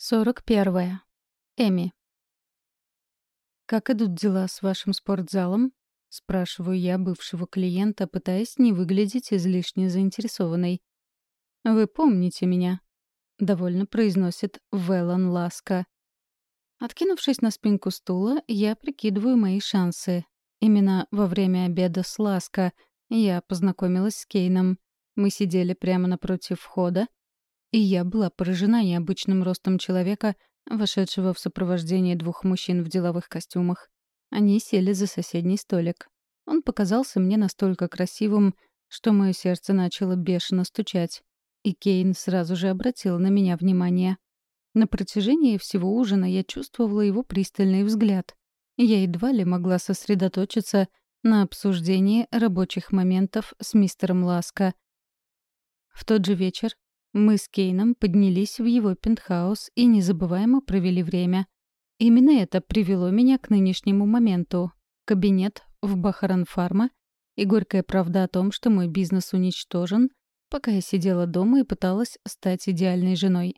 41. Эми. «Как идут дела с вашим спортзалом?» — спрашиваю я бывшего клиента, пытаясь не выглядеть излишне заинтересованной. «Вы помните меня?» — довольно произносит Велан Ласка. Откинувшись на спинку стула, я прикидываю мои шансы. Именно во время обеда с Ласка я познакомилась с Кейном. Мы сидели прямо напротив входа, и я была поражена необычным ростом человека, вошедшего в сопровождении двух мужчин в деловых костюмах. Они сели за соседний столик. Он показался мне настолько красивым, что мое сердце начало бешено стучать. И Кейн сразу же обратил на меня внимание. На протяжении всего ужина я чувствовала его пристальный взгляд. Я едва ли могла сосредоточиться на обсуждении рабочих моментов с мистером Ласка. В тот же вечер мы с Кейном поднялись в его пентхаус и незабываемо провели время. Именно это привело меня к нынешнему моменту. Кабинет в Бахаранфарма и горькая правда о том, что мой бизнес уничтожен, пока я сидела дома и пыталась стать идеальной женой.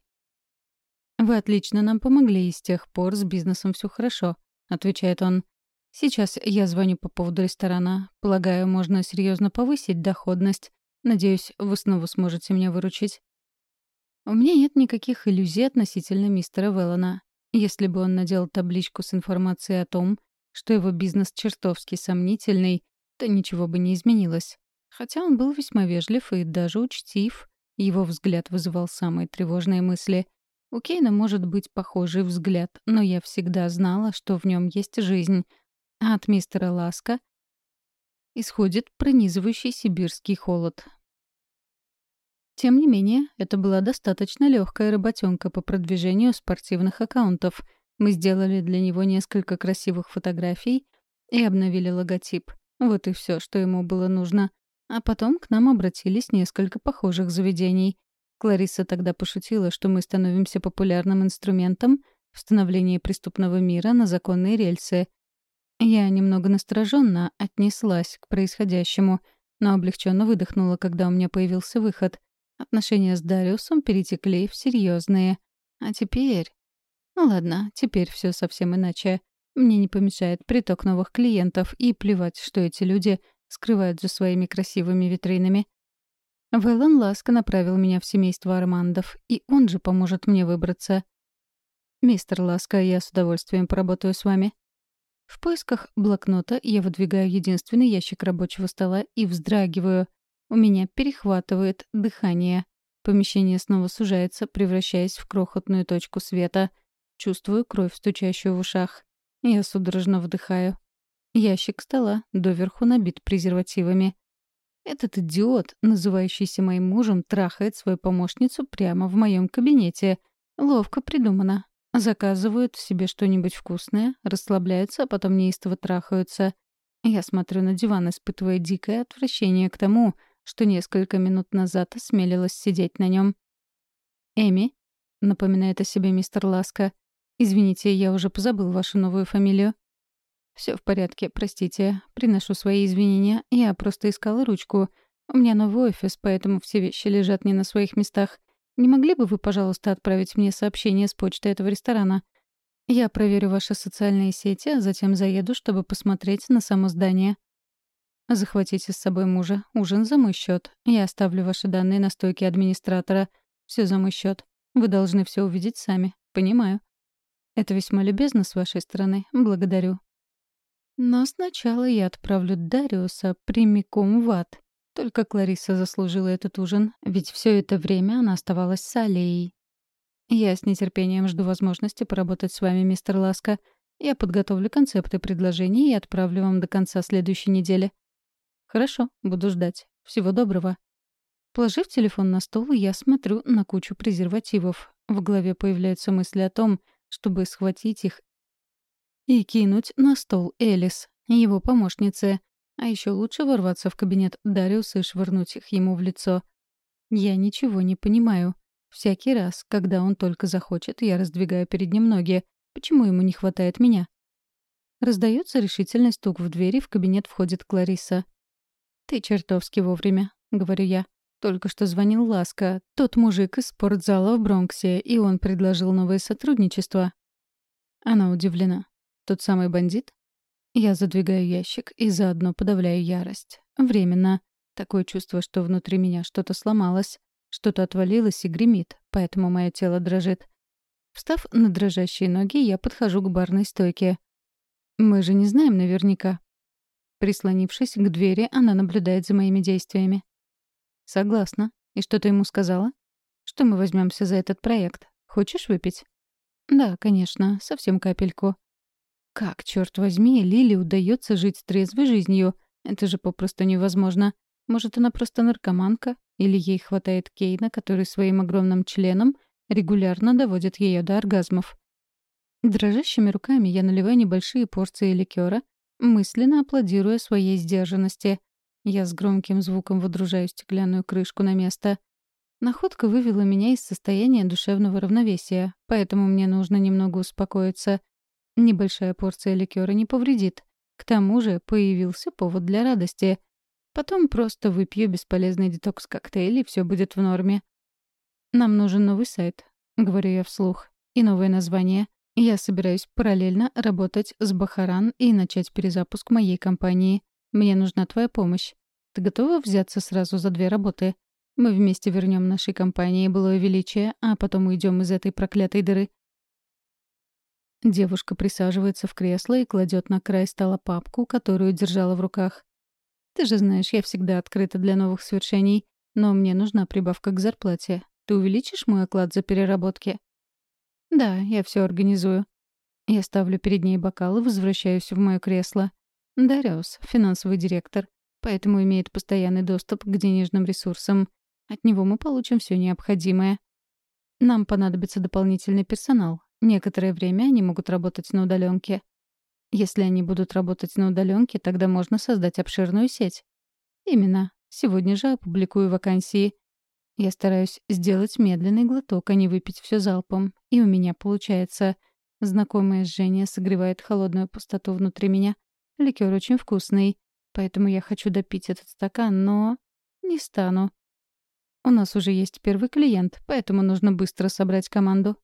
«Вы отлично нам помогли, и с тех пор с бизнесом все хорошо», — отвечает он. «Сейчас я звоню по поводу ресторана. Полагаю, можно серьезно повысить доходность. Надеюсь, вы снова сможете меня выручить». У меня нет никаких иллюзий относительно мистера Веллона. Если бы он надел табличку с информацией о том, что его бизнес чертовски сомнительный, то ничего бы не изменилось. Хотя он был весьма вежлив и даже учтив, его взгляд вызывал самые тревожные мысли. У Кейна может быть похожий взгляд, но я всегда знала, что в нем есть жизнь. А от мистера Ласка исходит пронизывающий сибирский холод. Тем не менее, это была достаточно легкая работенка по продвижению спортивных аккаунтов. Мы сделали для него несколько красивых фотографий и обновили логотип. Вот и все, что ему было нужно. А потом к нам обратились несколько похожих заведений. Клариса тогда пошутила, что мы становимся популярным инструментом в становлении преступного мира на законные рельсы. Я немного настороженно отнеслась к происходящему, но облегченно выдохнула, когда у меня появился выход — Отношения с Дариусом перетекли в серьезные. А теперь... Ну ладно, теперь все совсем иначе. Мне не помешает приток новых клиентов и плевать, что эти люди скрывают за своими красивыми витринами. Вэллон ласко направил меня в семейство Армандов, и он же поможет мне выбраться. «Мистер Ласка, я с удовольствием поработаю с вами». В поисках блокнота я выдвигаю единственный ящик рабочего стола и вздрагиваю — у меня перехватывает дыхание. Помещение снова сужается, превращаясь в крохотную точку света. Чувствую кровь, стучащую в ушах. Я судорожно вдыхаю. Ящик стола доверху набит презервативами. Этот идиот, называющийся моим мужем, трахает свою помощницу прямо в моем кабинете. Ловко придумано. Заказывают себе что-нибудь вкусное, расслабляются, а потом неистово трахаются. Я смотрю на диван, испытывая дикое отвращение к тому, что несколько минут назад осмелилась сидеть на нем. «Эми», — напоминает о себе мистер Ласка, — «извините, я уже позабыл вашу новую фамилию». Все в порядке, простите. Приношу свои извинения. Я просто искала ручку. У меня новый офис, поэтому все вещи лежат не на своих местах. Не могли бы вы, пожалуйста, отправить мне сообщение с почты этого ресторана? Я проверю ваши социальные сети, а затем заеду, чтобы посмотреть на само здание. Захватите с собой мужа. Ужин за мой счет. Я оставлю ваши данные на стойке администратора. Все за мой счет. Вы должны все увидеть сами. Понимаю. Это весьма любезно с вашей стороны. Благодарю. Но сначала я отправлю Дариуса прямиком в ад. Только Клариса заслужила этот ужин, ведь все это время она оставалась с Алией. Я с нетерпением жду возможности поработать с вами, мистер Ласка. Я подготовлю концепты предложений и отправлю вам до конца следующей недели. «Хорошо, буду ждать. Всего доброго». Положив телефон на стол, я смотрю на кучу презервативов. В голове появляются мысли о том, чтобы схватить их и кинуть на стол Элис, его помощнице. А еще лучше ворваться в кабинет Дариуса и швырнуть их ему в лицо. Я ничего не понимаю. Всякий раз, когда он только захочет, я раздвигаю перед ним ноги. Почему ему не хватает меня? Раздается решительный стук в двери, в кабинет входит Клариса. «Ты чертовски вовремя», — говорю я. Только что звонил Ласка, тот мужик из спортзала в Бронксе, и он предложил новое сотрудничество. Она удивлена. Тот самый бандит? Я задвигаю ящик и заодно подавляю ярость. Временно. Такое чувство, что внутри меня что-то сломалось, что-то отвалилось и гремит, поэтому мое тело дрожит. Встав на дрожащие ноги, я подхожу к барной стойке. Мы же не знаем наверняка. Прислонившись к двери, она наблюдает за моими действиями. Согласна. И что ты ему сказала? Что мы возьмемся за этот проект. Хочешь выпить? Да, конечно, совсем капельку. Как, черт возьми, Лили удается жить трезвой жизнью? Это же попросту невозможно. Может, она просто наркоманка? Или ей хватает Кейна, который своим огромным членом регулярно доводит ее до оргазмов? Дрожащими руками я наливаю небольшие порции ликера, мысленно аплодируя своей сдержанности. Я с громким звуком выдружаю стеклянную крышку на место. Находка вывела меня из состояния душевного равновесия, поэтому мне нужно немного успокоиться. Небольшая порция ликера не повредит. К тому же появился повод для радости — Потом просто выпью бесполезный детокс-коктейль, и все будет в норме. «Нам нужен новый сайт», — говорю я вслух, — «и новое название. Я собираюсь параллельно работать с Бахаран и начать перезапуск моей компании. Мне нужна твоя помощь. Ты готова взяться сразу за две работы? Мы вместе вернем нашей компании былое величие, а потом уйдем из этой проклятой дыры». Девушка присаживается в кресло и кладет на край стола папку, которую держала в руках. Ты же знаешь, я всегда открыта для новых свершений. Но мне нужна прибавка к зарплате. Ты увеличишь мой оклад за переработки? Да, я все организую. Я ставлю перед ней бокал и возвращаюсь в мое кресло. Дариус, финансовый директор, поэтому имеет постоянный доступ к денежным ресурсам. От него мы получим все необходимое. Нам понадобится дополнительный персонал. Некоторое время они могут работать на удаленке. Если они будут работать на удаленке, тогда можно создать обширную сеть. Именно. Сегодня же опубликую вакансии. Я стараюсь сделать медленный глоток, а не выпить все залпом. И у меня получается. Знакомое жжение согревает холодную пустоту внутри меня. Ликер очень вкусный. Поэтому я хочу допить этот стакан, но... Не стану. У нас уже есть первый клиент, поэтому нужно быстро собрать команду.